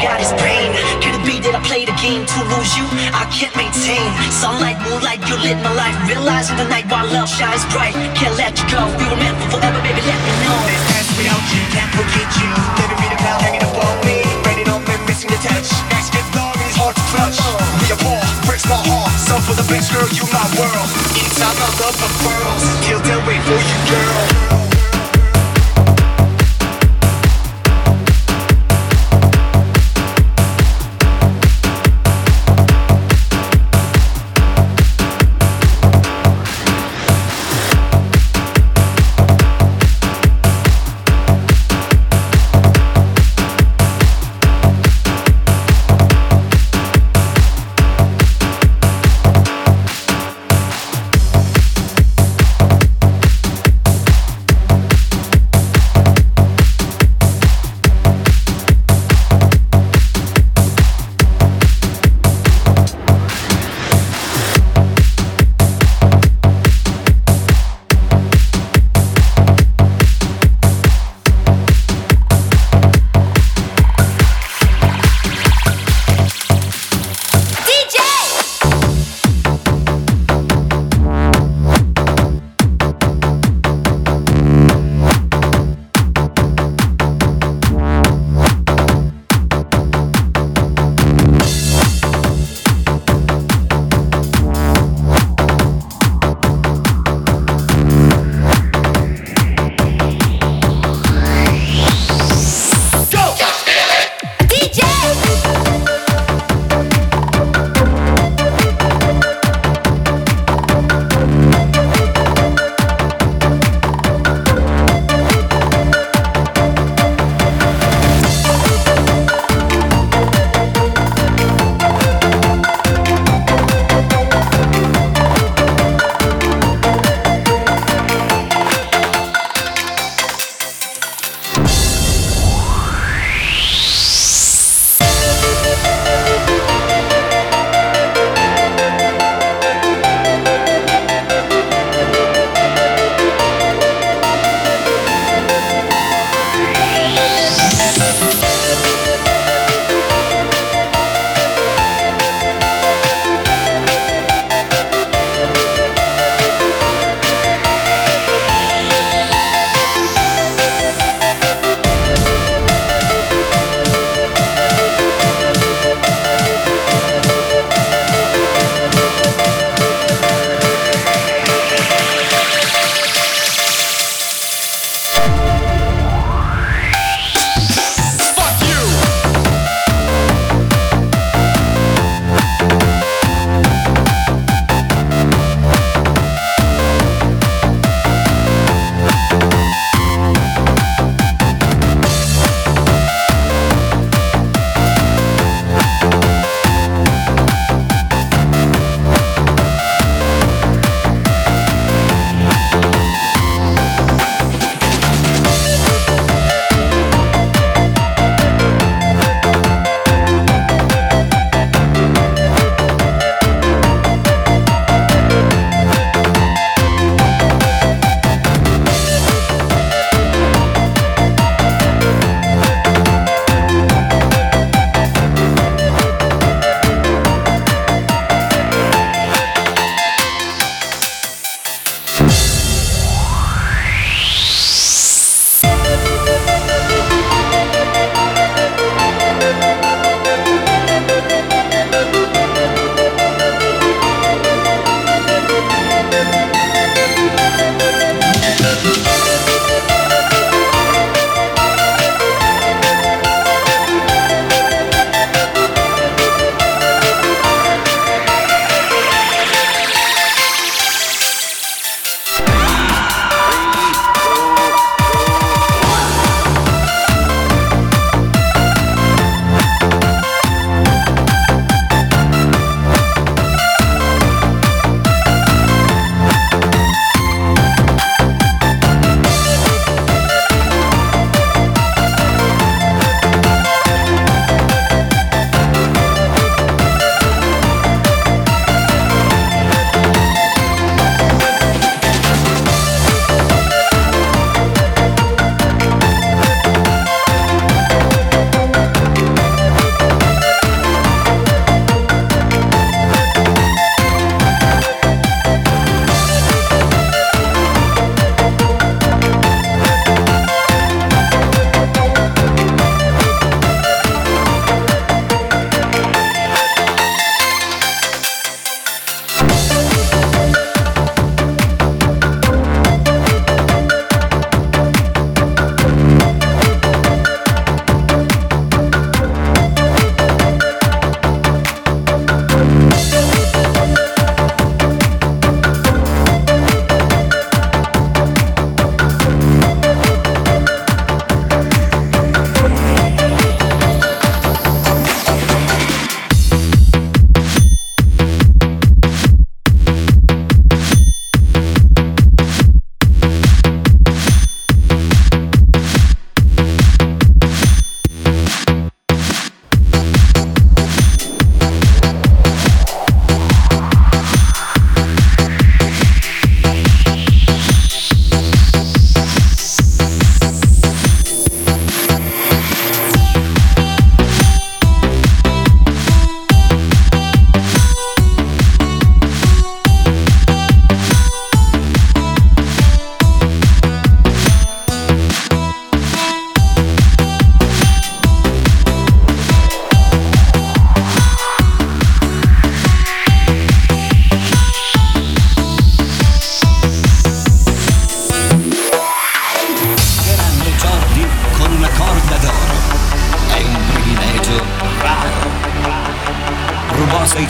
got is pain Could it be that I played a game to lose you? I can't maintain Sunlight, moonlight, you lit my life Realizing the night while love shines bright Can't let you go, we were meant for forever Baby let me know There's times without you, can't forget you. Living me the cloud hanging above me. Raining on me, missing the touch. Asking love is hard to clutch. We apart, breaks my heart. So for the best girl, you my world. Anytime my love unfurls, till then wait for you, girl.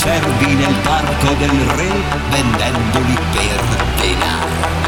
Cervi nel parco del re vendendoli per denaro.